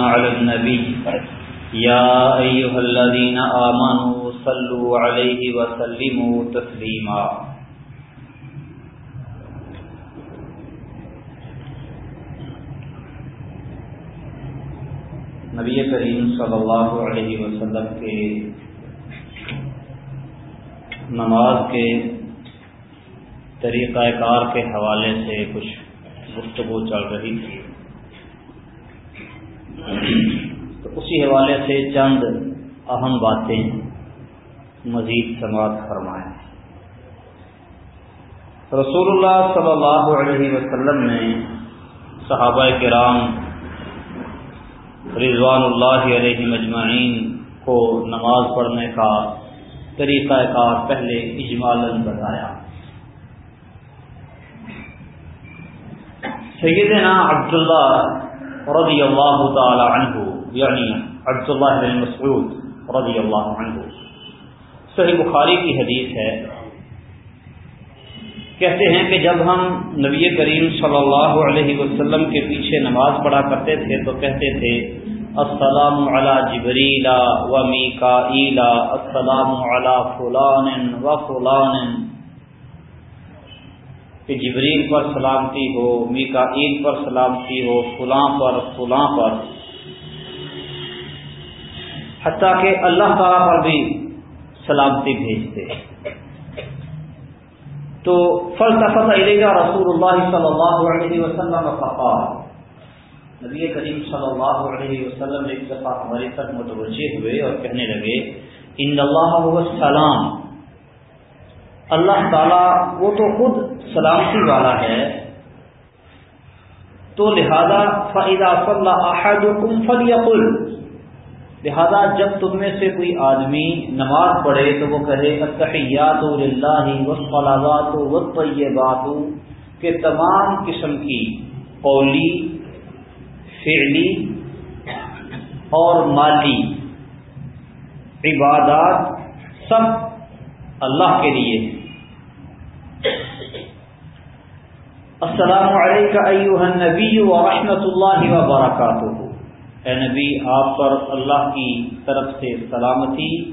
على النبي يا أيها الذين آمنوا صلوا عليه وسلموا تسليما نبی کریم صلی اللہ علیہ وسلم کے نماز کے طریقہ کار کے حوالے سے کچھ گفتگو چل رہی تھی۔ تو اسی حوالے سے چند اہم باتیں مزید سماعت فرمائیں۔ رسول اللہ صلی اللہ علیہ وسلم نے صحابہ کرام رضوان اللہ علیہ مجمعین کو نماز پڑھنے کا طریقہ کار پہلے اجمالن بتایا۔ سیدنا عبداللہ رضی اللہ تعالی عنہ یعنی عبداللہ بن مسعود رضی اللہ عنہ۔ صحیح بخاری کی حدیث ہے۔ کہتے ہیں کہ جب ہم نبی کریم صلی اللہ علیہ وسلم کے پیچھے نماز پڑھا کرتے تھے تو کہتے تھے، السلام علی جبریلا و میکا السلام علی فلان و فلان۔ کہ جبریل پر سلامتی ہو میکا پر سلامتی ہو، فلاں پر فلاں پر۔ حتیٰ کہ اللہ تعالیٰ پر بھی سلامتی بھیجتے تو فلسفت علیہ رسول اللہ صلی اللہ علیہ وسلم فقال۔ نبی کریم صلی اللہ علیہ وسلم ایک دفعہ ہماری طرف متوجہ ہوئے اور کہنے لگے ان اللہ سلام اللہ تعالیٰ وہ تو خود سلامتی والا ہے۔ تو لہذا فعدہ فلاح احد فلی لہذا جب تم میں سے کوئی آدمی نماز پڑھے تو وہ کہے اتحیات اللہ وسفلاوات و طیبات کہ تمام قسم کی قولی، فعلی اور مالی عبادات سب اللہ کے لیے۔ السلام علیکم ایوہ النبی و رحمت اللہ وبرکاتہ۔ اے نبی، آپ پر اللہ کی طرف سے سلامتی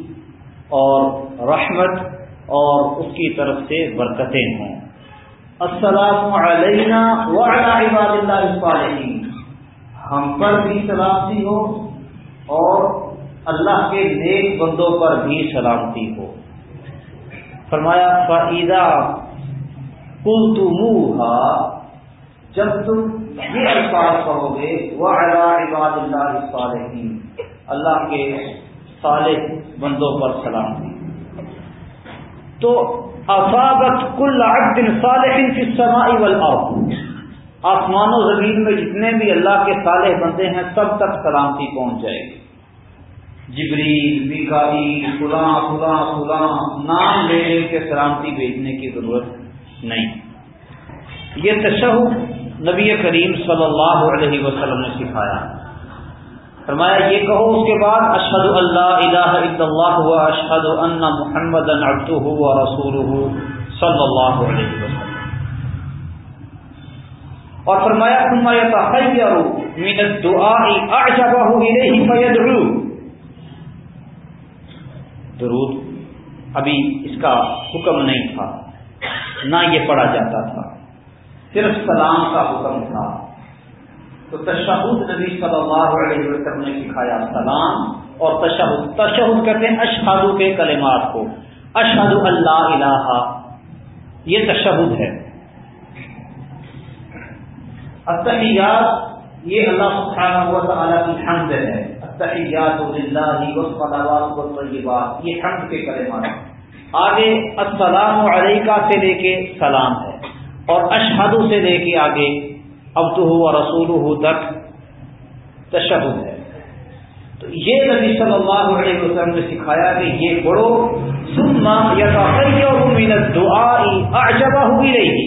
اور رحمت اور اس کی طرف سے برکتیں ہوں۔ السلام علینا وعلی عباد اللہ الصالحین۔ ہم پر بھی سلامتی ہو اور اللہ کے نیک بندوں پر بھی سلامتی ہو۔ فرمایا فعیدہ کل تم جب تم یہ الفاظ کہو گے وہ عباد اللہ صالحین اللہ کے صالح بندوں پر سلامتی تو افاقت کل عبد صالح فی السماء والارض۔ آسمان و زمین میں جتنے بھی اللہ کے صالح بندے ہیں، سب تک سلامتی پہنچ جائے گی۔ جبری بیکاری فلاں فلاں فلاں، نام لے لے کے سلامتی بھیجنے کی ضرورت نہیں۔ یہ تشہد نبی کریم صلی اللہ علیہ وسلم نے سکھایا۔ فرمایا، یہ کہو اس کے بعد اشد اللہ الہ الا اللہ ہوا اشد ان محمد ہوا رسول صلی اللہ علیہ وسلم۔ اور فرمایا من الدعاء اعجبه الیہ فیدعو۔ درود. ابھی اس کا حکم نہیں تھا، نہ یہ پڑھا جاتا تھا، صرف سلام کا حکم تھا۔ تو تشہد نبی صلی اللہ علیہ وسلم نے سکھایا سلام اور تشہد تشہد کہتے ہیں اشہدو کے کلمات کو۔ اشہد اللہ الہ، یہ تشہد ہے۔ اتحیات یہ اللہ سبحانہ و تعالیٰ کی حمد ہے۔ اتحیات اللہ والصلوات والطیبات یہ حمد کے کلمات آگے السلام علیکہ سے لے کے سلام ہے اور اشہد سے لے کے آگے ابد و رسول تک تشہد ہے. تو یہ نبی صلی اللہ علیہ وسلم نے سکھایا کہ یہ پڑھو سننا یا من الدعاء اعجبہ ہوئی رہی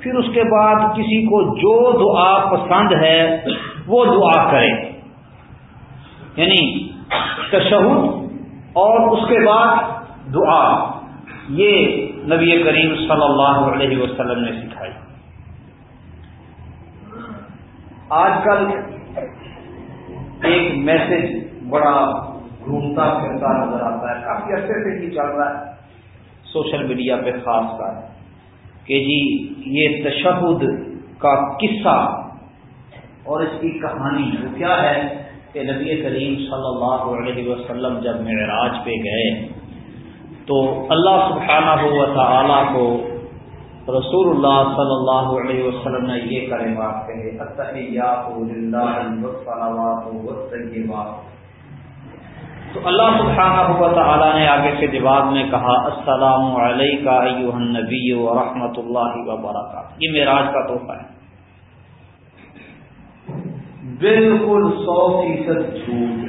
پھر اس کے بعد کسی کو جو دعا پسند ہے، وہ دعا کرے یعنی تشہد اور اس کے بعد دعا، یہ نبی کریم صلی اللہ علیہ وسلم نے سکھائی۔ آج کل ایک میسج بڑا گھومتا پھرتا نظر آتا ہے، کافی عرصے سے ہی چل رہا ہے۔ سوشل میڈیا پہ خاص کر کہ جی یہ تشہد کا قصہ اور اس کی کہانی وہ کیا ہے؟ کہ نبی کریم صلی اللہ علیہ وسلم جب معراج پہ گئے تو اللہ سبحانہ ہوا تعالی کو رسول اللہ صلی اللہ علیہ وسلم نے یہ کرے بات کہے تو اللہ سبحانہ ہوا تعالی نے آگے سے جواب میں کہا، السلام علیکم النبی و رحمۃ اللہ وبرکاتہ یہ معراج کا تحفہ ہے۔ بالکل سو فیصد جھوٹ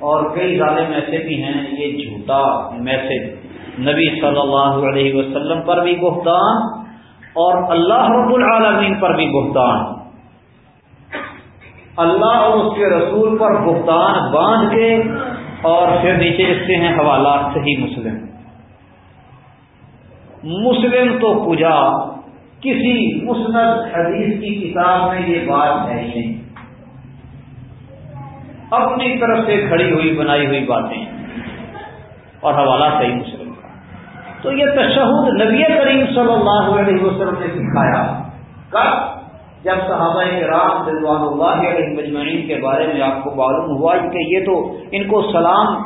اور کئی ظالم ایسے بھی ہیں، یہ جھوٹا میسج نبی صلی اللہ علیہ وسلم پر بھی بہتان اور اللہ رب العالمین پر بھی بہتان۔ اللہ اور اس کے رسول پر بہتان باندھ کے اور پھر نیچے لکھتے ہیں حوالات صحیح مسلم۔ مسلم تو پوجا، کسی مسند حدیث کی کتاب میں یہ بات ہے ہی نہیں۔ اپنی طرف سے کھڑی ہوئی بنائی ہوئی باتیں اور حوالہ صحیح مسلم کا۔ تو یہ تشہد نبی کریم صلی اللہ علیہ وسلم نے سکھایا۔ کب؟ جب صحابہ کرام رضوان اللہ علیہ مجمعین کے بارے میں آپ کو معلوم ہوا کہ یہ تو ان کو سلام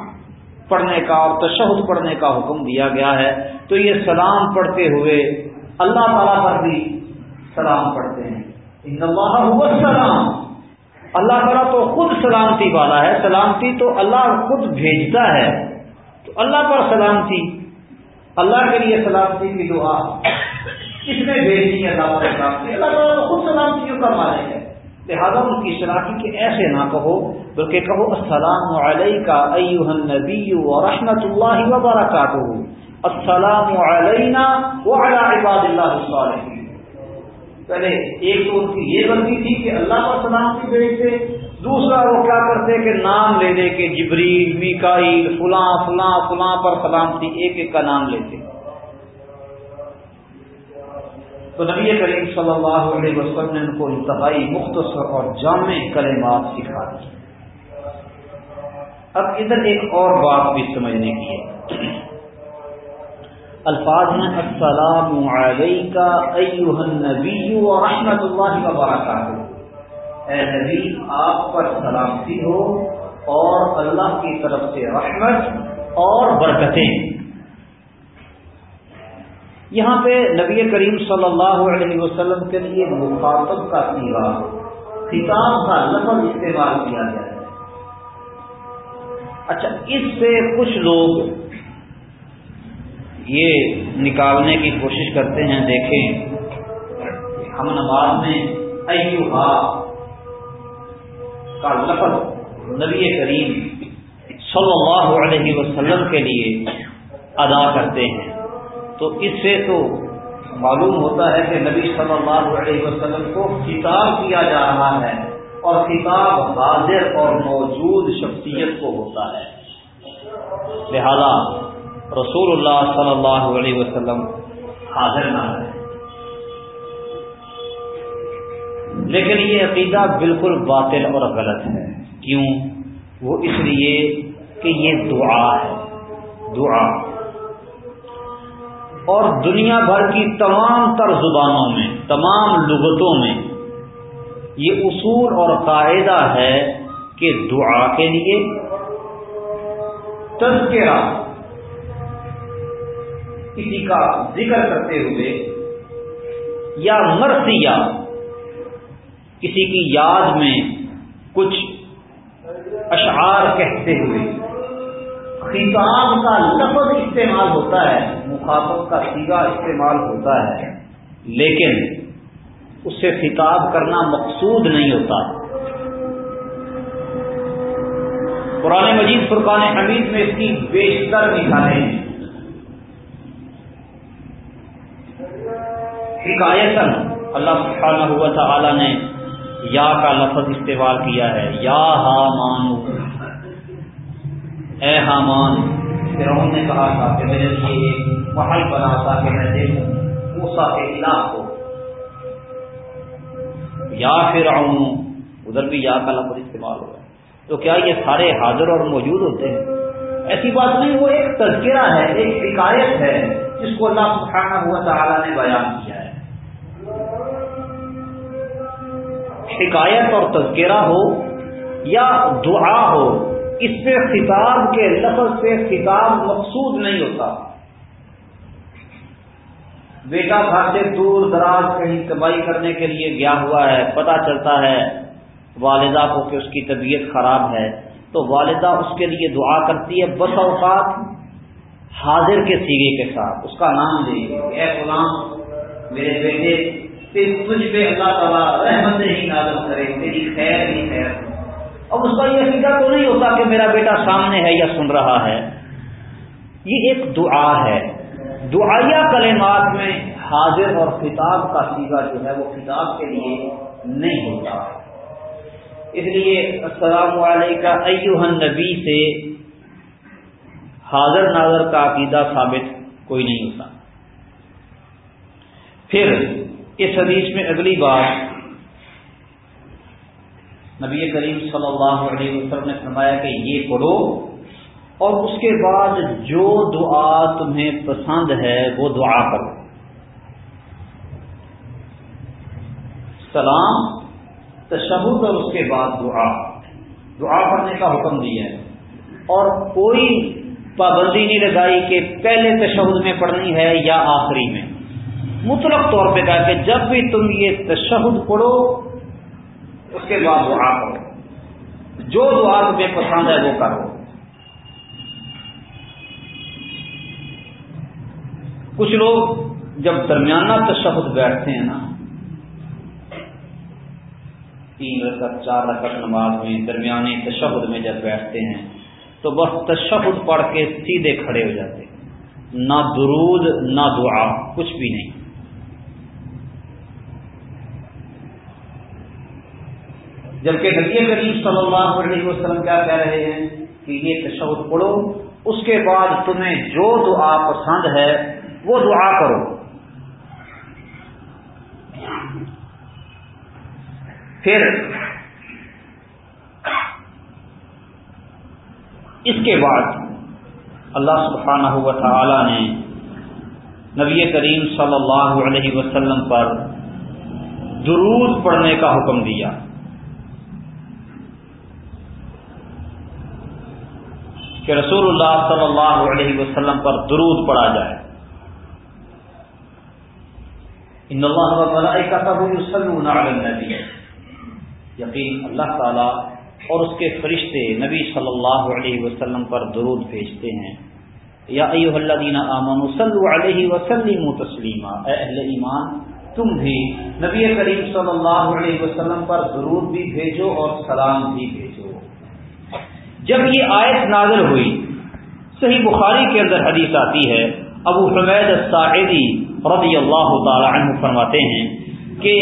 پڑھنے کا اور تشہد پڑھنے کا حکم دیا گیا ہے، تو یہ سلام پڑھتے ہوئے اللہ تعالیٰ پر بھی سلام پڑھتے ہیں۔ ان اللہ سلام اللہ تعالیٰ تو خود سلامتی والا ہے، سلامتی تو اللہ خود بھیجتا ہے۔ تو اللہ پر سلامتی، اللہ کے لیے سلامتی کی دعا کس نے بھیجی ہے اللہ پر سلامتی؟ اللہ تعالیٰ تو خود سلامتیوں کا مالک ہے؟ لہٰذا ان کی شراکی کے ایسے نہ کہو، بلکہ کہو، السلام علیکہ ایوہ النبی و رحمت اللہ وبرکاتہ السلام علینا وعلى عباد اللہ الصالحین۔ پہلے ایک تو ان کی یہ غلطی تھی کہ اللہ پر سلامتی بھیجتے دوسرا وہ کیا کرتے کہ نام لے لے کے جبریل، میکائیل، فلاں فلاں فلاں پر سلامتی ایک ایک کا نام لیتے۔ تو نبی کریم صلی اللہ علیہ وسلم نے ان کو انتہائی مختصر اور جامع کلمات سکھا دی۔ اب ادھر ایک اور بات بھی سمجھنے کی ہے۔ الفاظ ہیں، السلام علیکہ ایوہ النبی رحمت اللہ وبرکاتہ۔ اے نبی، آپ پر سلامتی ہو اور اللہ کی طرف سے رحمت اور برکتیں۔ یہاں پہ نبی کریم صلی اللہ علیہ وسلم کے لیے مخاطب کا سیوا خطاب کا لفظ استعمال کیا گیا۔ ہے اچھا اس سے کچھ لوگ یہ نکالنے کی کوشش کرتے ہیں، دیکھیں۔ ہم نماز میں ایوہا کا لفظ نبی کریم صلی اللہ علیہ وسلم کے لیے ادا کرتے ہیں۔ تو اس سے تو معلوم ہوتا ہے کہ نبی صلی اللہ علیہ وسلم کو خطاب کیا جا رہا ہے اور خطاب حاضر اور موجود شخصیت کو ہوتا ہے۔ لہذا رسول اللہ صلی اللہ علیہ وسلم حاضر نہ ہے لیکن یہ عقیدہ بالکل باطل اور غلط ہے کیوں وہ اس لیے کہ یہ دعا ہے دعا اور دنیا بھر کی تمام تر زبانوں میں، تمام لغتوں میں یہ اصول اور قاعدہ ہے کہ دعا کے لیے تذکرہ کسی کا ذکر کرتے ہوئے یا مرثیہ، کسی کی یاد میں کچھ اشعار کہتے ہوئے، خطاب کا لفظ استعمال ہوتا ہے، مخاطب کا سیگا استعمال ہوتا ہے، لیکن اس سے خطاب کرنا مقصود نہیں ہوتا۔ قرآن مجید فرقان حمید میں اس کی بیشتر نکالے ہیں۔ حکایت اللہ سبحانہ ہوا تھا نے یا کا لفظ استعمال کیا ہے، یا ہامان. اے حامان فرعون نے کہا تھا کہ میرے لیے ایک محل بنا تھا کہ میں دیکھوں موسا کے علاق کو۔ یا فرعون، ادھر بھی یا کا لفظ استعمال ہوا تو کیا یہ سارے حاضر اور موجود ہوتے ہیں؟ ایسی بات نہیں، وہ ایک تذکرہ ہے، ایک شکایت ہے، جس کو اللہ سبحانہ ہوا تعالیٰ نے بیان کیا۔ شکایت اور تذکرہ ہو یا دعا ہو، اس پہ خطاب کے لفظ سے خطاب مقصود نہیں ہوتا۔ بیٹا گھر سے دور دراز کہیں کمائی کرنے کے لیے گیا ہوا ہے، پتہ چلتا ہے والدہ کو کہ اس کی طبیعت خراب ہے۔ تو والدہ اس کے لیے دعا کرتی ہے بس اوقات حاضر کے سیگے کے ساتھ۔ اس کا نام دے اے غلام، میرے بیٹے تجھ پہ اللہ تعالیٰ رحمت ہی نازل کرے، تیری خیر ہی خیر اب اس کا یہ فکر تو نہیں ہوتا کہ میرا بیٹا سامنے ہے یا سن رہا ہے۔ یہ ایک دعا ہے۔ دعائیا کلمات میں حاضر اور خطاب کا سیگا جو ہے وہ خطاب کے لیے نہیں ہوتا۔ اس لیے السلام علیکم ایوہ نبی سے حاضر ناظر کا عقیدہ ثابت کوئی نہیں ہوتا۔ پھر اس حدیث میں اگلی بات نبی کریم صلی اللہ علیہ وسلم نے فرمایا کہ یہ پڑھو اور اس کے بعد جو دعا تمہیں پسند ہے وہ دعا کرو سلام، تشہد اور اس کے بعد دعا۔ دعا پڑھنے کا حکم دیا ہے۔ اور کوئی پابندی نہیں لگائی کہ پہلے تشہد میں پڑھنی ہے یا آخری میں۔ مطلق طور پہ کہا کہ جب بھی تم یہ تشہد پڑھو، اس کے بعد دعا کرو۔ جو دعا تمہیں پسند ہے وہ کرو۔ کچھ لوگ جب درمیانہ تشہد بیٹھتے ہیں نا، تین رکعت، چار رکعت نماز میں درمیانی تشہد میں جب بیٹھتے ہیں، تو بس تشہد پڑھ کے سیدھے کھڑے ہو جاتے نہ درود، نہ دعا، کچھ بھی نہیں۔ جبکہ نبی کریم صلی اللہ علیہ وسلم کیا کہہ رہے ہیں کہ یہ تشہد پڑھو، اس کے بعد تمہیں جو دعا پسند ہے، وہ دعا کرو۔ پھر اس کے بعد اللہ سبحانہ ہوا تعالی نے نبی کریم صلی اللہ علیہ وسلم پر درود پڑھنے کا حکم دیا۔ کہ رسول اللہ صلی اللہ علیہ وسلم پر درود پڑھا جائے۔ ان اللہ النبی۔ یقین اللہ تعالیٰ اور اس کے فرشتے نبی صلی اللہ علیہ وسلم پر درود بھیجتے ہیں۔ یا ایو اللہ دینا امن صلی علیہ وسلم تسلیمہ اے اہل ایمان، تم بھی نبی کریم صلی اللہ علیہ وسلم پر درود بھی بھیجو اور سلام بھی بھیجو۔ جب یہ آیت نازل ہوئی، صحیح بخاری کے اندر حدیث آتی ہے، ابو حمید الساعدی رضی اللہ تعالی عنہ فرماتے ہیں کہ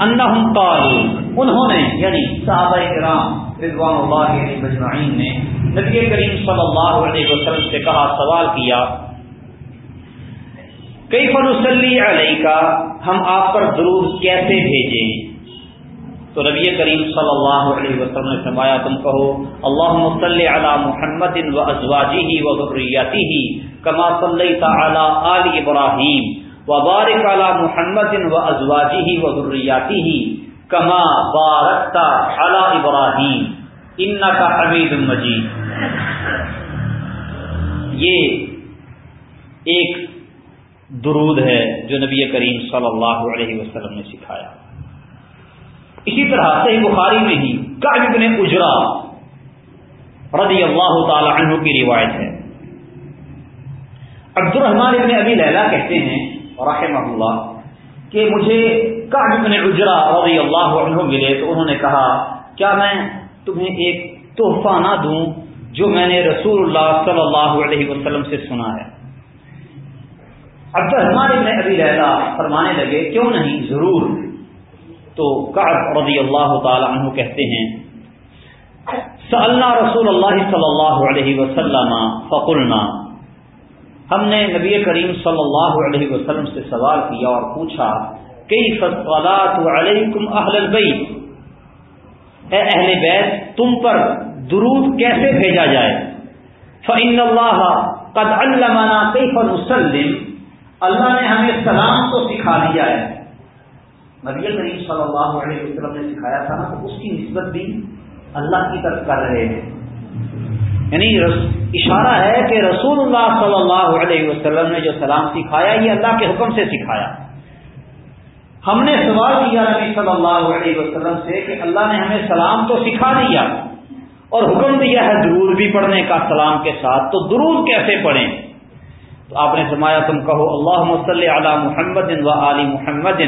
انہم قالوا انہوں نے یعنی صحابہ کرام رضوان اللہ علیہ مجمعین نے نبی کریم صلی اللہ علیہ وسلم سے کہا، سوال کیا کئی فنسلی علیہ کا ہم آپ پر درود کیسے بھیجیں؟ تو نبی کریم صلی اللہ علیہ وسلم نے فرمایا، تم کہو اللہ صلی علی محمد و ازواجی و ذریاتی ہی کما صلی تعالی آل ابراہیم وبارک علی محمد و ازواجی و ذریاتی ہی کما بارکتا علی ابراہیم۔ ان کا حمید مجید۔ یہ ایک درود ہے جو نبی کریم صلی اللہ علیہ وسلم نے سکھایا۔ اسی طرح صحیح بخاری میں ہی کابن اجرا رضی اللہ تعالی عنہ کی روایت ہے۔ عبد الرحمان ابن ابی لیلا کہتے ہیں، رحمہ اللہ، کہ مجھے بن اجرا رضی اللہ عنہ ملے تو انہوں نے کہا، کیا میں تمہیں ایک تحفہ نہ دوں جو میں نے رسول اللہ صلی اللہ علیہ وسلم سے سنا ہے؟ اب ابن ابھی رہتا فرمانے لگے، کیوں نہیں؟ ضرور۔ تو کعب رضی اللہ تعالی عنہ کہتے ہیں اللہ رسول اللہ صلی اللہ علیہ وسلم فقلنا، ہم نے نبی کریم صلی اللہ علیہ وسلم سے سوال کیا اور پوچھا کئی علیکم اہل البیت؟ اے اہل بیت، تم پر درود کیسے بھیجا جائے؟ فعن اللہ قد علمنا کیف نسلم۔ اللہ نے ہمیں سلام تو سکھا دیا ہے۔ نبی کریم صلی اللہ علیہ وسلم نے سکھایا تھا نا تو اس کی نسبت بھی اللہ کی طرف کر رہے ہیں۔ یعنی اشارہ ہے کہ رسول اللہ صلی اللہ علیہ وسلم نے جو سلام سکھایا، یہ اللہ کے حکم سے سکھایا۔ ہم نے سوال کیا نبی صلی اللہ علیہ وسلم سے کہ اللہ نے ہمیں سلام تو سکھا دیا، اور حکم دیا ہے درود بھی پڑھنے کا سلام کے ساتھ، تو درود کیسے پڑھیں؟ تو آپ نے فرمایا، تم کہو اللہ مسلم علی محمد و علی محمد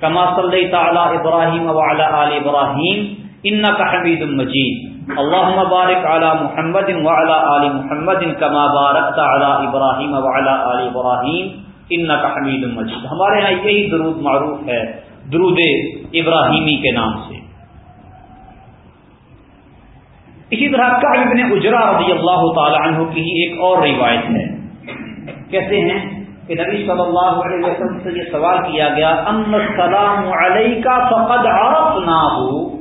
کما صلی تعالی ابراہیم و علی علی ابراہیم ان حمید المجید اللہ مبارک علی محمد و علی علی محمد کما بارک علی ابراہیم و علی علی ابراہیم ان حمید المجید ہمارے یہاں یہی درود معروف ہے، درود ابراہیمی کے نام سے۔ اسی طرح کا ابن اجرا رضی اللہ تعالی عنہ کی ہی ایک اور روایت ہے۔ کہتے ہیں؟ کہ نبی صلی اللہ علیہ وسلم سے یہ سوال کیا گیا ام السلام علیہ کا فقد عرف نہ ہو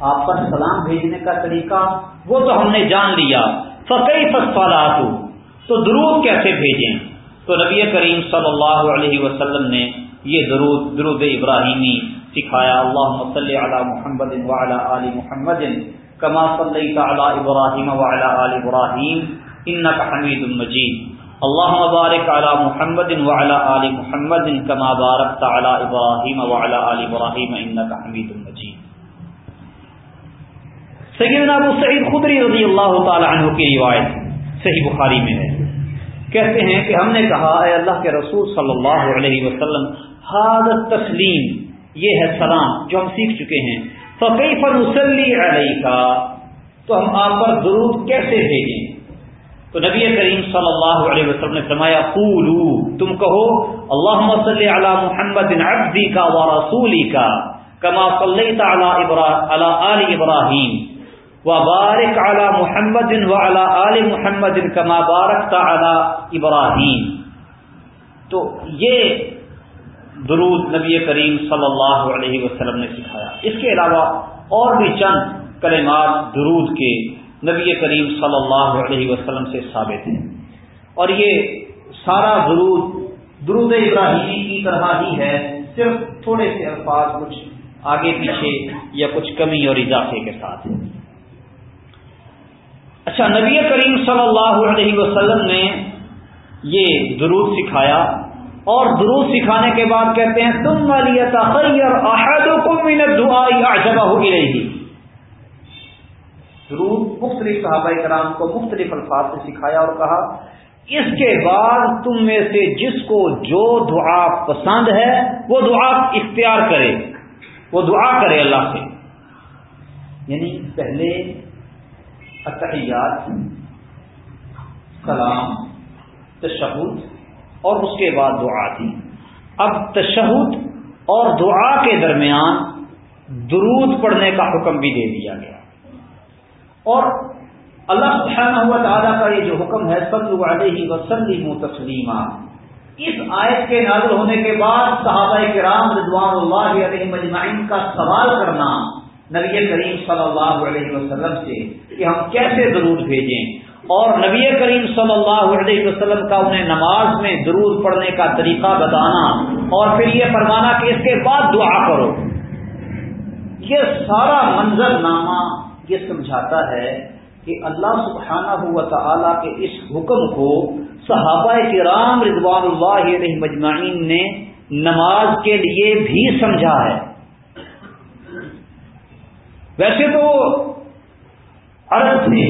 آپ پر سلام بھیجنے کا طریقہ، وہ تو ہم نے جان لیا۔ فقی فسفالات ہو تو درود کیسے بھیجیں؟ تو نبی کریم صلی اللہ علیہ وسلم نے یہ درود درود ابراہیمی سکھایا اللہ صلی علی محمد وعلی آل محمد کما صلی تعالی ابراہیم وعلی آل ابراہیم انک حمید مجید. اللہ مبارک علی محمد وعلی آل محمد کما بارک تعالی ابراہیم وعلی آل ابراہیم انک حمید مجید سیدنا ابو سعید خدری رضی اللہ تعالی عنہ کی روایت صحیح بخاری میں ہے۔ کہتے ہیں کہ ہم نے کہا، اے اللہ کے رسول صلی اللہ علیہ وسلم حادت تسلیم یہ ہے سلام جو ہم سیکھ چکے ہیں۔ فقی فنسلی علیہ کا تو ہم آپ پر درود کیسے بھیجیں؟ تو نبی کریم صلی اللہ علیہ وسلم نے فرمایا، قولو، تم کہو اللہ صلی علی محمد عبدی کا و رسولی کا کما صلیت علی آل ابراہیم و بارک علی محمد و علی آل محمد کما بارک علی ابراہیم۔ تو یہ درود نبی کریم صلی اللہ علیہ وسلم نے سکھایا۔ اس کے علاوہ اور بھی چند کلمات درود کے نبی کریم صلی اللہ علیہ وسلم سے ثابت ہیں اور یہ سارا درود درود ابراہیمی کی طرح ہی ہے، صرف تھوڑے سے الفاظ، کچھ آگے پیچھے یا کچھ کمی اور اضافے کے ساتھ۔ اچھا نبی کریم صلی اللہ علیہ وسلم نے یہ درود سکھایا۔ اور درود سکھانے کے بعد کہتے ہیں تم ہو رہی گی درود مختلف صحابہ کرام کو مختلف الفاظ سے سکھایا اور کہا، اس کے بعد تم میں سے جس کو جو دعا پسند ہے، وہ دعا اختیار کرے۔ وہ دعا کرے اللہ سے۔ یعنی پہلے اتحیات سلام تشہد اور اس کے بعد دعا تھی۔ اب تشہد اور دعا کے درمیان درود پڑھنے کا حکم بھی دے دیا گیا۔ اور اللہ سبحانہ ہوا تعالیٰ کا یہ جو حکم ہے سب علیہ وسلم تسلیمہ اس آیت کے نازل ہونے کے بعد صحابہ کرام رضوان اللہ علیہ مجمعین کا سوال کرنا نبی کریم صلی اللہ علیہ وسلم سے کہ ہم کیسے درود بھیجیں؟ اور نبی کریم صلی اللہ علیہ وسلم کا انہیں نماز میں درود پڑھنے کا طریقہ بتانا اور پھر یہ فرمانا کہ اس کے بعد دعا کرو۔ یہ سارا منظر نامہ یہ سمجھاتا ہے کہ اللہ سبحانہ ہوا تعالی کے اس حکم کو صحابہ کرام رضوان اللہ علیہ مجمعین نے نماز کے لیے بھی سمجھا ہے۔ ویسے تو عرب تھے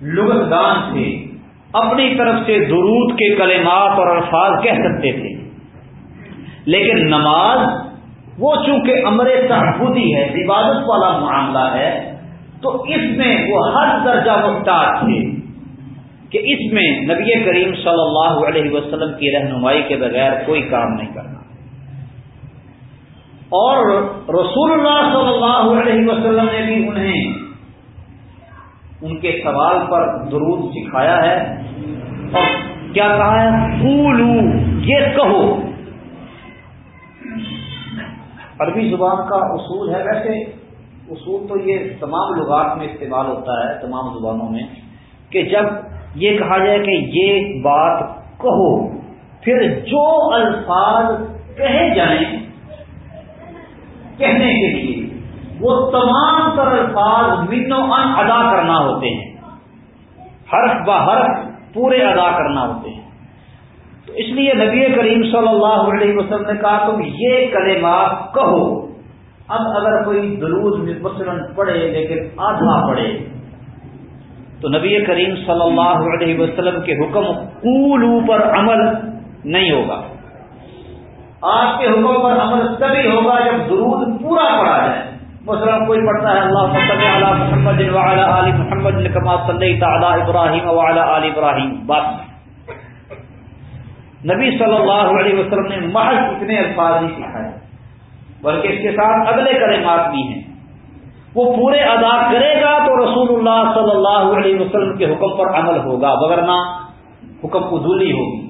لغت دان تھے اپنی طرف سے درود کے کلمات اور الفاظ کہہ سکتے تھے، لیکن نماز وہ چونکہ امر تحفظی ہے، عبادت والا معاملہ ہے، تو اس میں وہ ہر درجہ محتاط تھے کہ اس میں نبی کریم صلی اللہ علیہ وسلم کی رہنمائی کے بغیر کوئی کام نہیں کرنا۔ اور رسول اللہ صلی اللہ علیہ وسلم نے بھی انہیں ان کے سوال پر درود سکھایا ہے اور کیا کہا ہے؟ پھولو یہ کہو۔ عربی زبان کا اصول ہے۔ ویسے اصول تو یہ تمام لغات میں استعمال ہوتا ہے، تمام زبانوں میں، کہ جب یہ کہا جائے کہ یہ بات کہو، پھر جو الفاظ کہے جائیں کہنے کے لیے، وہ تمام تر الفاظ من و ان ادا کرنا ہوتے ہیں۔ حرف با حرف پورے ادا کرنا ہوتے ہیں۔ اس لیے نبی کریم صلی اللہ علیہ وسلم نے کہا تم یہ کلمات کہو۔ اب اگر کوئی درود مثلاً پڑھے لیکن آدھا پڑھے، تو نبی کریم صلی اللہ علیہ وسلم کے حکم قولو پر عمل نہیں ہوگا۔ آپ کے حکم پر عمل تبھی ہوگا جب درود پورا پڑھا جائے۔ مثلا کوئی پڑھتا ہے اللہ صلی علی محمد وعلی آل محمد کما صلی تعالی ابراہیم وعلی آل ابراہیم، بس۔ نبی صلی اللہ علیہ وسلم نے محض اتنے الفاظ نہیں سکھائے بلکہ اس کے ساتھ اگلے کلمات بھی ہیں۔ وہ پورے ادا کرے گا تو رسول اللہ صلی اللہ علیہ وسلم کے حکم پر عمل ہوگا وغیرہ حکم قدولی ہوگی۔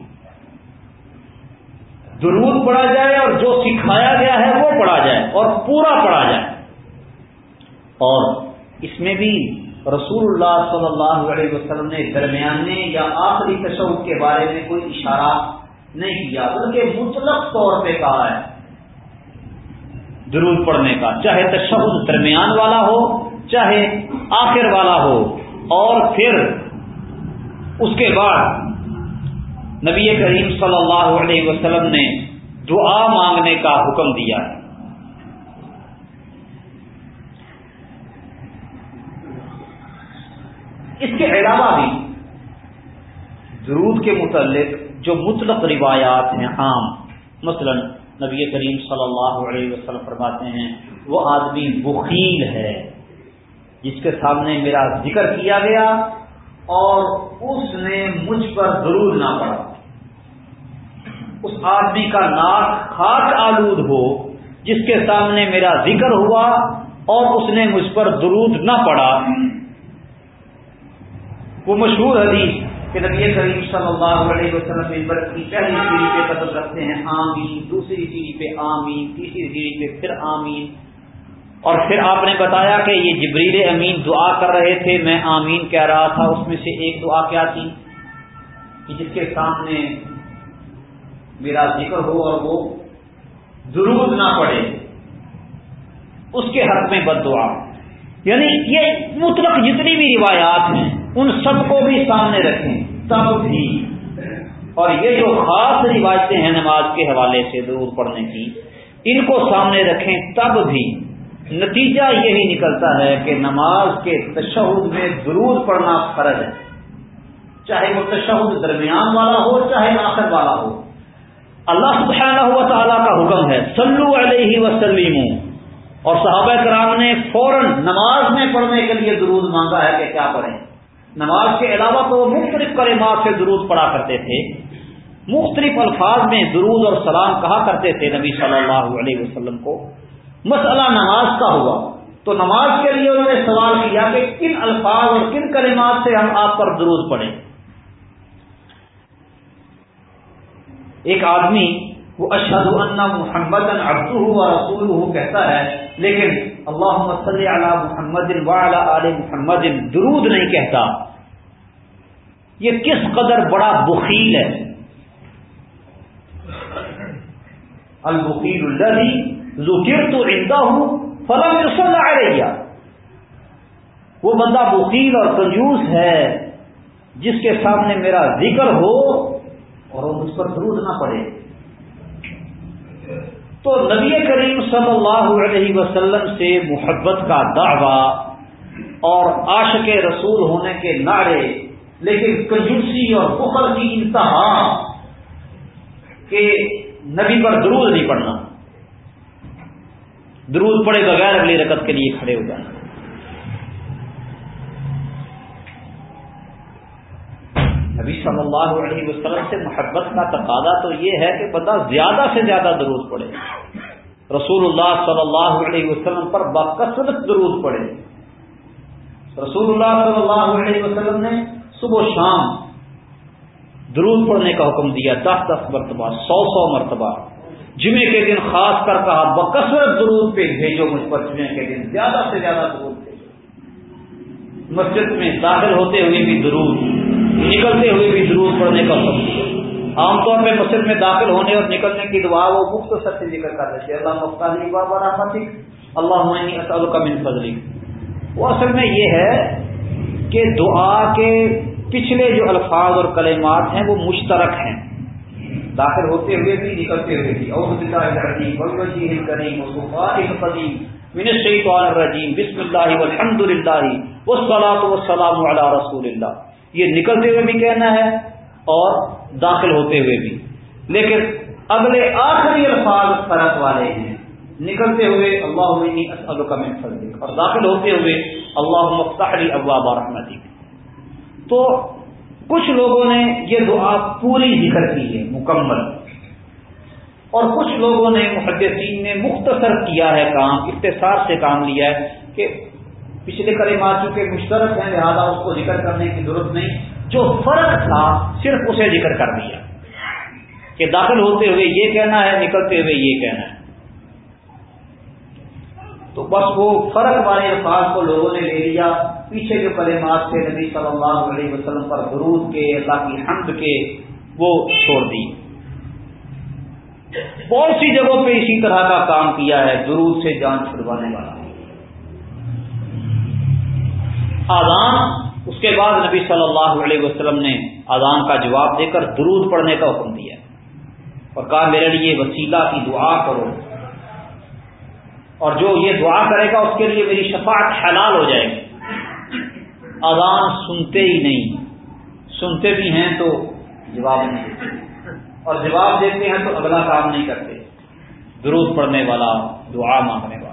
درود پڑھا جائے اور جو سکھایا گیا ہے وہ پڑھا جائے اور پورا پڑھا جائے۔ اور اس میں بھی رسول اللہ صلی اللہ علیہ وسلم نے درمیانے یا آخری تشوق کے بارے میں کوئی اشارہ نہیں کیا، بلکہ مطلق طور پہ کہا ہے۔ درود پڑھنے کا، چاہے تشہد درمیان والا ہو، چاہے آخر والا ہو، اور پھر اس کے بعد نبی کریم صلی اللہ علیہ وسلم نے دعا مانگنے کا حکم دیا۔ ہے اس کے علاوہ بھی درود کے متعلق جو مطلق روایات ہیں عام۔ مثلا نبی کریم صلی اللہ علیہ وسلم فرماتے ہیں، وہ آدمی بخیل ہے، جس کے سامنے میرا ذکر کیا گیا اور اس نے مجھ پر ضرور نہ پڑا۔ اس آدمی کا ناک خاک آلود ہو، جس کے سامنے میرا ذکر ہوا اور اس نے مجھ پر درود نہ پڑا۔ وہ مشہور حدیث کہ نبی کریم صلی اللہ علیہ وسلم ممبر کی پہلی سیڑھی پہ قدم رکھتے ہیں، آمین، دوسری سیڑھی پہ آمین، تیسری سیڑھی پہ پھر آمین۔ اور پھر آپ نے بتایا کہ یہ جبریل امین دعا کر رہے تھے، میں آمین کہہ رہا تھا، اس میں سے ایک دعا کیا تھی؟ کہ جس کے سامنے میرا ذکر ہو اور وہ ضرور نہ پڑے، اس کے حق میں بد دعا۔ یعنی یہ مطلق جتنی بھی روایات ہیں ان سب کو بھی سامنے رکھیں، تب بھی۔ اور یہ جو خاص روایتیں ہیں نماز کے حوالے سے ضرور پڑھنے کی، ان کو سامنے رکھیں، تب بھی۔ نتیجہ یہی نکلتا ہے کہ نماز کے تشہد میں ضرور پڑھنا فرض ہے۔ چاہے وہ تشہد درمیان والا ہو، چاہے آخر والا ہو۔ اللہ سبحانہ ہوا تعالیٰ کا حکم ہے سلو علیہ وسلم۔ اور صحابہ کرام نے فوراً نماز میں پڑھنے کے لیے درود مانگا ہے کہ کیا پڑھیں۔ نماز کے علاوہ تو وہ مختلف کلمات سے درود پڑھا کرتے تھے۔ مختلف الفاظ میں درود اور سلام کہا کرتے تھے نبی صلی اللہ علیہ وسلم کو۔ مسئلہ نماز کا ہوا۔ تو نماز کے لیے انہوں نے سوال کیا کہ کن الفاظ اور کن کلمات سے ہم آپ پر درود پڑھیں؟ ایک آدمی وہ اشد اللہ محمد ابدو و رسول کہتا ہے، لیکن اللہ صلی علی محمد علی محمد درود نہیں کہتا۔ یہ کس قدر بڑا بخیل ہے۔ البخیل الذي ذکرت عنده فلم يصل علیہ۔ وہ بندہ بخیل اور کنجوس ہے، جس کے سامنے میرا ذکر ہو اور وہ مجھ پر درود نہ پڑے۔ تو نبی کریم صلی اللہ علیہ وسلم سے محبت کا دعوی اور عاشق رسول ہونے کے نعرے، لیکن کنجوسی اور بخل کی انتہا کہ نبی پر درود نہیں پڑنا درود پڑے بغیر اگلی رکعت کے لیے کھڑے ہو جانا۔ نبی صلی اللہ علیہ وسلم سے محبت کا تقاضا تو یہ ہے کہ بندہ زیادہ سے زیادہ درود پڑے رسول اللہ صلی اللہ علیہ وسلم پر بکثرت درود پڑے رسول اللہ صلی اللہ علیہ وسلم نے صبح و شام درود پڑھنے کا حکم دیا، دس دس مرتبہ، سو سو مرتبہ۔ جمعے کے دن خاص کر کہا بکثرت درود پہ بھیجو، مجھ پر جمعے کے دن زیادہ سے زیادہ درود بھیجو مسجد میں داخل ہوتے ہوئے بھی درود۔ نکلتے ہوئے بھی درود پڑھنے کا حکم دیا عام طور پہ مسجد میں داخل ہونے اور نکلنے کی دعا وہ مختصر سے ذکر کر دیتے اللہ مختلف بابا رحمتک اللہ اسد کا من فضلی وہ اصل میں یہ ہے کہ دعا کے پچھلے جو الفاظ اور کلمات ہیں وہ مشترک ہیں۔ داخل ہوتے ہوئے بھی، نکلتے ہوئے بھی۔ اور الرجیم بسم اللہ الحمد للہ وسلاۃ وسلام علی رسول اللہ۔ یہ نکلتے ہوئے بھی کہنا ہے اور داخل ہوتے ہوئے بھی۔ لیکن اگلے آخری الفاظ فرق والے ہیں۔ نکلتے ہوئے اللہ کا من فضلک۔ اور داخل ہوتے ہوئے اللہ مفتحری ابواب رحمتی تو کچھ لوگوں نے یہ دعا پوری ذکر کی ہے، مکمل۔ اور کچھ لوگوں نے محدثین نے مختصر کیا ہے کام، اختصار سے کام لیا ہے کہ پچھلے کلمات چونکہ مشترک ہیں، لہٰذا اس کو ذکر کرنے کی ضرورت نہیں۔ جو فرق تھا، صرف اسے ذکر کر دیا۔ کہ داخل ہوتے ہوئے یہ کہنا ہے، نکلتے ہوئے یہ کہنا ہے۔ تو بس وہ فرق والے الفاظ کو لوگوں نے لے لیا۔ پیچھے جو کلمات تھے، نبی صلی اللہ علیہ وسلم پر درود کے، اللہ کی حمد کے، وہ چھوڑ دی۔ بہت سی جگہوں پہ اسی طرح کا کام کیا ہے، درود سے جان چھڑوانے والا۔ آزان اس کے بعد نبی صلی اللہ علیہ وسلم نے اذان کا جواب دے کر درود پڑھنے کا حکم دیا۔ اور کہا، میرے لیے وسیلہ کی دعا کرو۔ اور جو یہ دعا کرے گا، اس کے لیے میری شفاعت حلال ہو جائے گی۔ اذان سنتے ہی نہیں۔ سنتے بھی ہیں تو جواب نہیں دیتے۔ اور جواب دیتے ہیں تو اگلا کام نہیں کرتے۔ درود پڑھنے والا، دعا مانگنے والا۔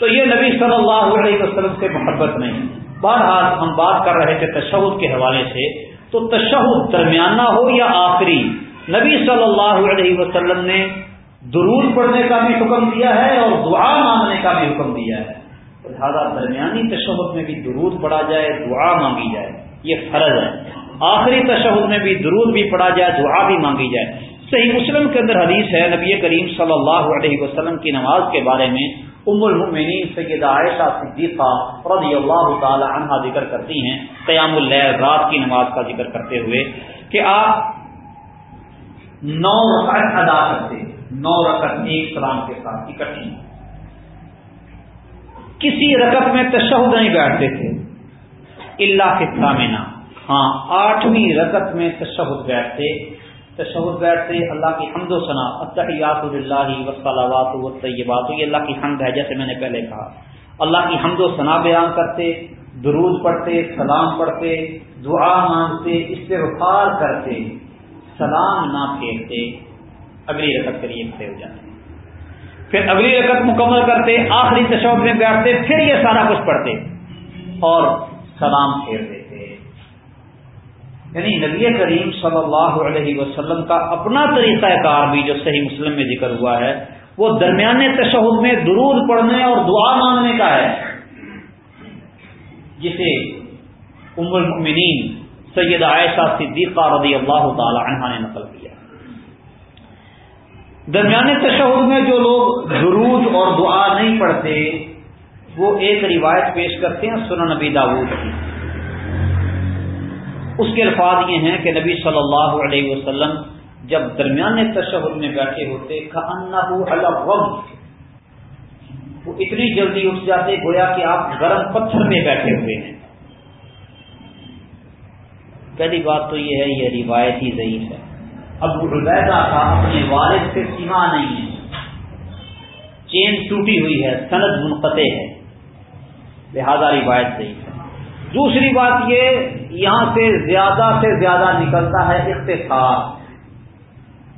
تو یہ نبی صلی اللہ علیہ وسلم سے محبت نہیں۔ بہرحال ہم بات کر رہے تھے تشہد کے حوالے سے۔ تو تشہد درمیانہ ہو یا آخری؟ نبی صلی اللہ علیہ وسلم نے درود پڑھنے کا بھی حکم دیا ہے اور دعا مانگنے کا بھی حکم دیا ہے۔ لہٰذا درمیانی تشہد میں بھی درود پڑھا جائے، دعا مانگی جائے۔ یہ فرض ہے۔ آخری تشہد میں بھی درود بھی پڑھا جائے، دعا بھی مانگی جائے۔ صحیح مسلم کے اندر حدیث ہے، نبی کریم صلی اللہ علیہ وسلم کی نماز کے بارے میں ام المؤمنین سیدہ عائشہ صدیقہ رضی اللہ تعالی عنہ ذکر کرتی ہیں، قیام اللیل رات کی نماز کا ذکر کرتے ہوئے کہ آپ نو رکعت ادا کرتے نو رکعت ایک سلام کے ساتھ اکٹھی کسی رکعت میں تشہد نہیں بیٹھتے تھے۔ اللہ کے سامنا ہاں آٹھویں رکعت میں تشہد بیٹھتے۔ تشہد بیٹھتے اللہ کی حمد و ثنا اتحیات اللہ وسلامات و طیبات، یہ اللہ کی حمد ہے، جیسے میں نے پہلے کہا۔ اللہ کی حمد و ثنا بیان کرتے، درود پڑھتے، سلام پڑھتے، دعا مانگتے، استغفار کرتے، سلام نہ پھیرتے، اگلی رقط کے لیے کھڑے ہو جاتے پھر اگلی رقط مکمل کرتے، آخری تشہد میں بیٹھتے، پھر یہ سارا کچھ پڑھتے اور سلام پھیرتے۔ یعنی نبی کریم صلی اللہ علیہ وسلم کا اپنا طریقہ کار بھی جو صحیح مسلم میں ذکر ہوا ہے، وہ درمیانے تشہد میں درود پڑھنے اور دعا مانگنے کا ہے۔ جسے ام المؤمنین سید عائشہ صدیقہ رضی اللہ تعالی عنہ نے نقل کیا۔ درمیانے تشہد میں جو لوگ درود اور دعا نہیں پڑھتے، وہ ایک روایت پیش کرتے ہیں سنن نبی داود کی۔ اس کے الفاظ یہ ہیں کہ نبی صلی اللہ علیہ وسلم جب درمیان تشہر میں بیٹھے ہوتے وہ اتنی جلدی اٹھ جاتے گویا کہ آپ گرم پتھر میں بیٹھے ہوئے ہیں۔ پہلی بات تو یہ ہے، یہ روایت ہی ضعیف ہے۔ اب عبیدہ کا اپنے والد سے سیما نہیں ہے۔ چین ٹوٹی ہوئی ہے، سند منقطع ہے۔ لہذا روایت ضعیف ہے۔ دوسری بات یہ یہاں سے زیادہ سے زیادہ نکلتا ہے اختصار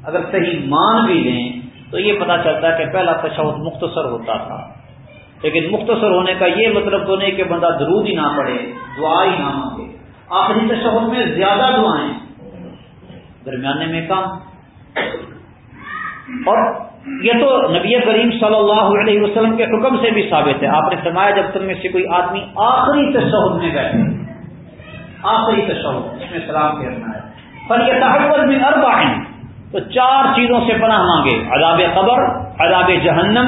اگر صحیح مان بھی لیں، تو یہ پتا چلتا ہے کہ پہلا تشہد مختصر ہوتا تھا۔ لیکن مختصر ہونے کا یہ مطلب تو نہیں کہ بندہ درود ہی نہ پڑے دعا ہی نہ مانگے۔ آخری تشہد میں زیادہ دعائیں۔ درمیانے میں کم۔ اور یہ تو نبی کریم صلی اللہ علیہ وسلم کے حکم سے بھی ثابت ہے۔ آپ نے فرمایا جب تم میں سے کوئی آدمی آخری تشہد میں بیٹھے آخری تشہد، اس میں سلام پھیرنا ہے۔ پر یہ تحفظ میں اربا تو چار چیزوں سے پناہ مانگے۔ عذاب قبر، عذاب جہنم،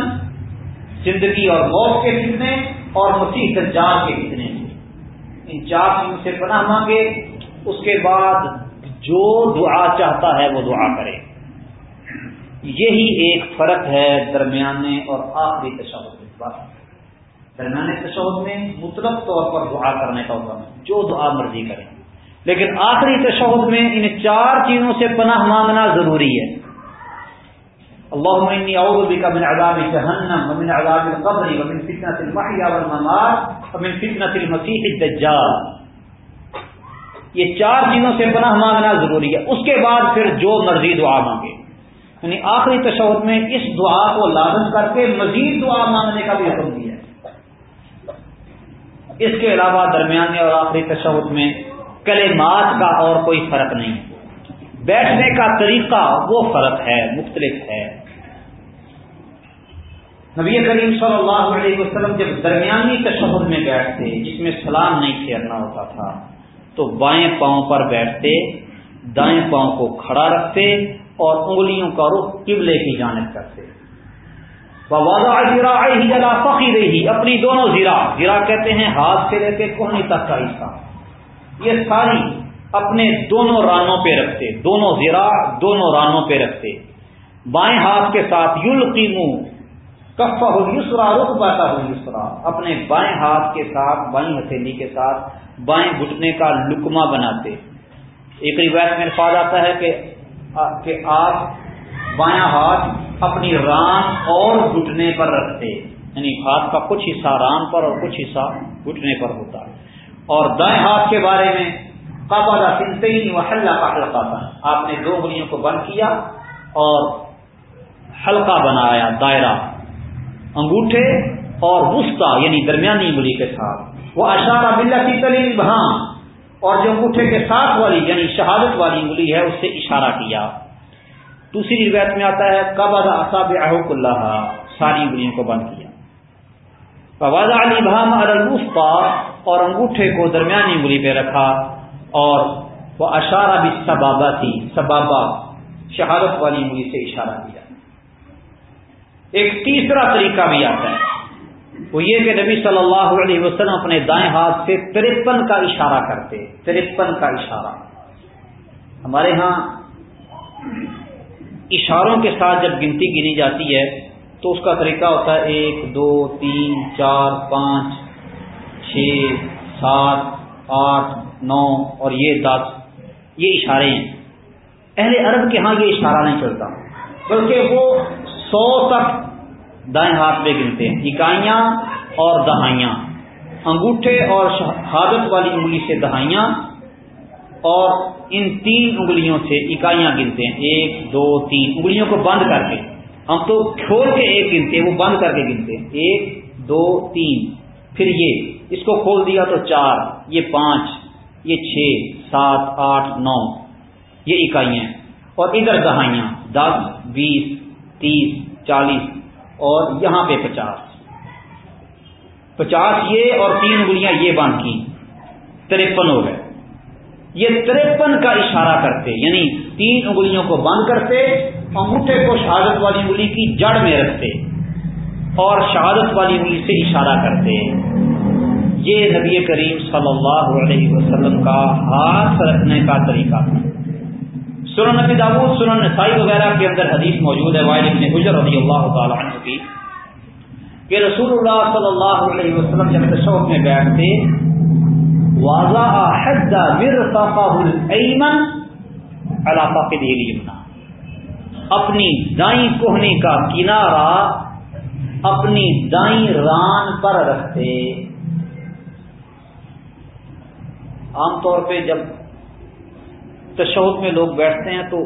زندگی اور موت کے فتنے اور مسیح دجال کے فتنے۔ ان چار چیزوں سے پناہ مانگے۔ اس کے بعد جو دعا چاہتا ہے وہ دعا کرے۔ یہی ایک فرق ہے درمیانے اور آخری تشہد میں بس درمیانے تشہد میں مطلق طور پر دعا کرنے کا حکم ہے جو دعا مرضی کریں لیکن آخری تشہد میں ان چار چیزوں سے پناہ مانگنا ضروری ہے۔ اللہ اعوذ بک من عذاب جہنم ومن عذاب القبر ومن فتنة المحیا والممات ومن فتنة المسیح الدجال۔ یہ چار چیزوں سے پناہ مانگنا ضروری ہے۔ اس کے بعد پھر جو مرضی دعا مانگے۔ یعنی آخری تشہد میں اس دعا کو لازم کر کے مزید دعا مانگنے کا بھی حکم دیا۔ ہے اس کے علاوہ درمیانے اور آخری تشہد میں کلمات کا اور کوئی فرق نہیں۔ بیٹھنے کا طریقہ وہ فرق ہے، مختلف ہے۔ نبی کریم صلی اللہ علیہ وسلم جب درمیانی تشہد میں بیٹھتے، جس میں سلام نہیں پھیرنا ہوتا تھا، تو بائیں پاؤں پر بیٹھتے، دائیں پاؤں کو کھڑا رکھتے اور انگلیوں کا رخ قبلے کی جانب کرتے۔ زیرا فقی رہی اپنی دونوں زیرا زیرا کہتے ہیں ہاتھ سے لے کے کوہنی تک کا حصہ۔ یہ ساری اپنے دونوں رانوں پہ رکھتے، دونوں زیرا دونوں رانوں پہ رکھتے۔ بائیں ہاتھ کے ساتھ یل قیمو کفا ہو یسرا رخ باتا ہو یسرا اپنے بائیں ہاتھ کے ساتھ، بائیں ہتھیلی کے ساتھ، بائیں گھٹنے کا لکما بناتے۔ ایک روایت میں الفاظ آتا ہے کہ آپ بایاں ہاتھ اپنی ران اور گھٹنے پر رکھتے یعنی ہاتھ کا کچھ حصہ ران پر اور کچھ حصہ گھٹنے پر ہوتا۔ اور دائیں ہاتھ کے بارے میں قابا سنتے ہی حلہ کا حلقہ تھا۔ آپ نے دو انگلیوں کو بند کیا اور حلقہ بنایا، دائرہ۔ انگوٹھے اور وسطی یعنی درمیانی انگلی کے ساتھ۔ وہ اشارہ بلا کی تلیل بہاں اور جو انگوٹھے کے ساتھ والی یعنی شہادت والی انگلی ہے، اس سے اشارہ کیا۔ دوسری روایت میں آتا ہے، قبض اصاب احق اللہ ساری انگلیوں کو بند کیا۔ فواد علی بہام الوسطا اور انگوٹھے کو درمیانی انگلی پہ رکھا، اور وہ اشارہ بھی سبابا تھی سبابا شہادت والی انگلی سے اشارہ کیا۔ ایک تیسرا طریقہ بھی آتا ہے۔ وہ یہ کہ نبی صلی اللہ علیہ وسلم اپنے دائیں ہاتھ سے ترپن کا اشارہ کرتے، ترپن کا اشارہ۔ ہمارے ہاں اشاروں کے ساتھ جب گنتی گنی جاتی ہے تو اس کا طریقہ ہوتا ہے ایک، دو، تین، چار، پانچ، چھ، سات، آٹھ، نو، اور یہ دس، یہ اشارے ہیں۔ اہل عرب کے ہاں یہ اشارہ نہیں چلتا، بلکہ وہ سو تک دائیں ہاتھ میں گنتے ہیں۔ اکائیاں اور دہائیاں، انگوٹھے اور حادت والی انگلی سے دہائیاں اور ان تین انگلیوں سے اکائیاں گنتے ہیں۔ ایک، دو، تین، انگلیوں کو بند کر کے۔ ہم تو کھول کے ایک گنتے ہیں وہ بند کر کے گنتے۔ ہیں ایک، دو، تین۔ پھر یہ، اس کو کھول دیا تو چار، یہ پانچ، یہ چھ، سات، آٹھ، نو۔ یہ اکائیاں اور ادھر دہائیاں، دس، بیس، تیس، چالیس، اور یہاں پہ پچاس۔ پچاس یہ اور تین انگلیاں یہ باندھ کی۔ ترپن ہو گئے۔ یہ ترپن کا اشارہ کرتے یعنی تین انگلیوں کو بند کرتے انگوٹھے کو شہادت والی انگلی کی جڑ میں رکھتے اور شہادت والی انگلی سے اشارہ کرتے۔ یہ نبی کریم صلی اللہ علیہ وسلم کا ہاتھ رکھنے کا طریقہ تھا۔ سنن نبی داود سنن نسائی وغیرہ کے اندر حدیث موجود ہے، وائل ابن حجر رضی اللہ تعالی عنہ کی، کہ رسول اللہ صلی اللہ علیہ وسلم جب تشوق میں بیٹھتے واضح حد مرتفع الایمن علی فقده الیمنا اپنی دائیں کوہنی کا کنارہ اپنی دائیں ران پر رکھتے۔ عام طور پہ جب تشہد میں لوگ بیٹھتے ہیں تو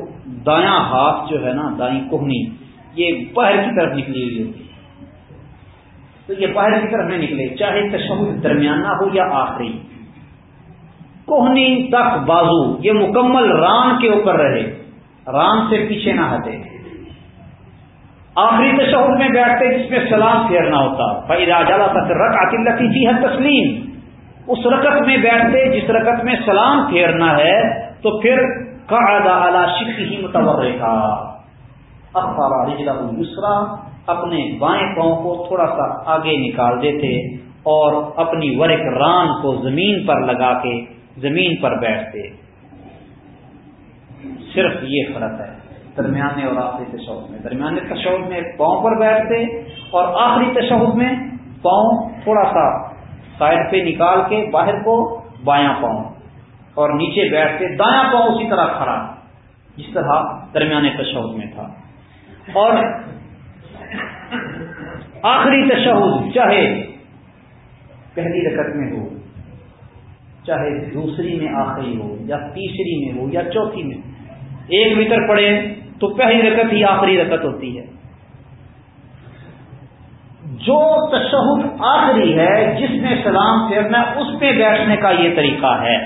دایاں ہاتھ جو ہے نا، دائیں کوہنی، یہ باہر کی طرف نکلی ہوئی ہوتی ہے۔ تو یہ باہر کی طرف نہیں نکلے، چاہے تشہد درمیانہ ہو یا آخری۔ کوہنی تک بازو، یہ مکمل ران کے اوپر رہے۔ ران سے پیچھے نہ ہٹے۔ آخری تشہد میں بیٹھتے جس میں سلام پھیرنا ہوتا۔ فیدا جالا تک رک آتی لتی جی ہے تسلیم اس رکت میں بیٹھتے جس رکت میں سلام پھیرنا ہے، تو پھر کا شک ہی متور اخبار اپنے بائیں پاؤں کو تھوڑا سا آگے نکال دیتے اور اپنی ورک ران کو زمین پر لگا کے زمین پر بیٹھتے، صرف یہ فرق ہے، درمیانے اور آخری تشہد میں۔ درمیانے تشہد میں پاؤں پر بیٹھتے اور آخری تشہد میں پاؤں تھوڑا سا سائڈ پہ نکال کے باہر کو بایاں پاؤں اور نیچے بیٹھتے، دایاں پاؤں اسی طرح کھڑا۔ جس طرح درمیانے تشہد میں تھا۔ اور آخری تشہد چاہے پہلی رکت میں ہو چاہے دوسری میں آخری ہو یا تیسری میں ہو یا چوتھی میں ایک میٹر پڑے تو پہلی رکت ہی آخری رکت ہوتی ہے۔ جو تشہد آخری ہے، جس میں سلام پھیرنا اس پہ بیٹھنے کا یہ طریقہ ہے۔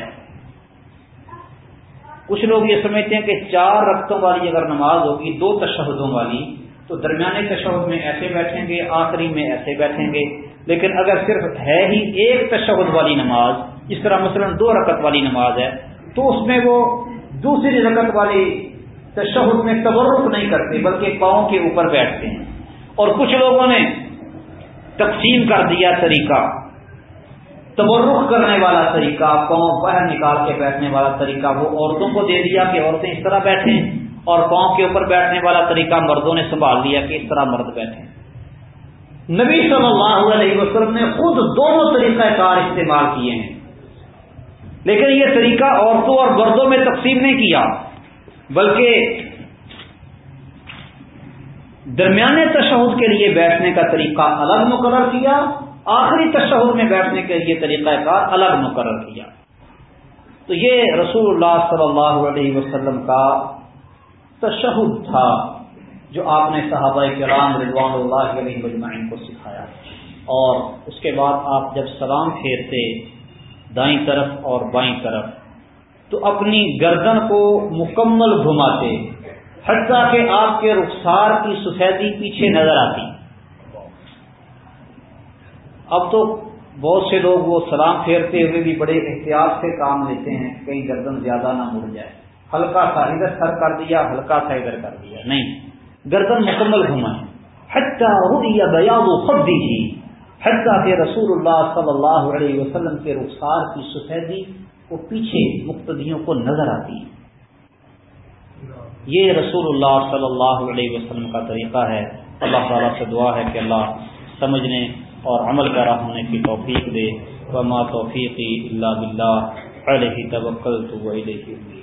کچھ لوگ یہ سمجھتے ہیں کہ چار رقطوں والی اگر نماز ہوگی، دو تشہدوں والی، تو درمیانے تشہد میں ایسے بیٹھیں گے، آخری میں ایسے بیٹھیں گے۔ لیکن اگر صرف ہے ہی ایک تشہد والی نماز جس طرح مثلا دو رکت والی نماز ہے، تو اس میں وہ دوسری رکت والی تشہد میں تبرک نہیں کرتے، بلکہ پاؤں کے اوپر بیٹھتے ہیں۔ اور کچھ لوگوں نے تقسیم کر دیا طریقہ، تبرک کرنے والا طریقہ، پاؤں باہر نکال کے بیٹھنے والا طریقہ، وہ عورتوں کو دے دیا کہ عورتیں اس طرح بیٹھیں، اور پاؤں کے اوپر بیٹھنے والا طریقہ مردوں نے سنبھال لیا کہ اس طرح مرد بیٹھے نبی صلی اللہ علیہ وسلم نے خود دونوں طریقہ کار استعمال کیے ہیں۔ لیکن یہ طریقہ عورتوں اور مردوں میں تقسیم نہیں کیا، بلکہ درمیانے تشہد کے لیے بیٹھنے کا طریقہ الگ مقرر کیا، آخری تشہد میں بیٹھنے کے لیے طریقہ کار الگ مقرر کیا۔ تو یہ رسول اللہ صلی اللہ علیہ وسلم کا تشہد تھا، جو آپ نے صحابہ کرام رضوان اللہ علیہ مجمعین کو سکھایا۔ اور اس کے بعد آپ جب سلام پھیرتے دائیں طرف اور بائیں طرف۔ تو اپنی گردن کو مکمل گھماتے، حتیٰ کہ آپ کے رخسار کی سفیدی پیچھے نظر آتی۔ اب تو بہت سے لوگ وہ سلام پھیرتے ہوئے بھی بڑے احتیاط سے کام لیتے ہیں، کہیں گردن زیادہ نہ مڑ جائے۔ ہلکا سا ادھر سر کر دیا، ہلکا سا ادھر کر دیا۔ نہیں، گردن مکمل گھمائے حتیٰ یا بیاض خود دیجیے حتیٰ کہ رسول اللہ صلی اللہ علیہ وسلم کے رخسار کی سفیدی کو پیچھے مقتدیوں کو نظر آتی یہ رسول اللہ صلی اللہ علیہ وسلم کا طریقہ ہے۔ اللہ تعالیٰ سے دعا ہے کہ اللہ سمجھنے اور عمل کرا ہونے کی توفیق دے۔ وما توفیقی اللہ بلّہ علیہ توکل تو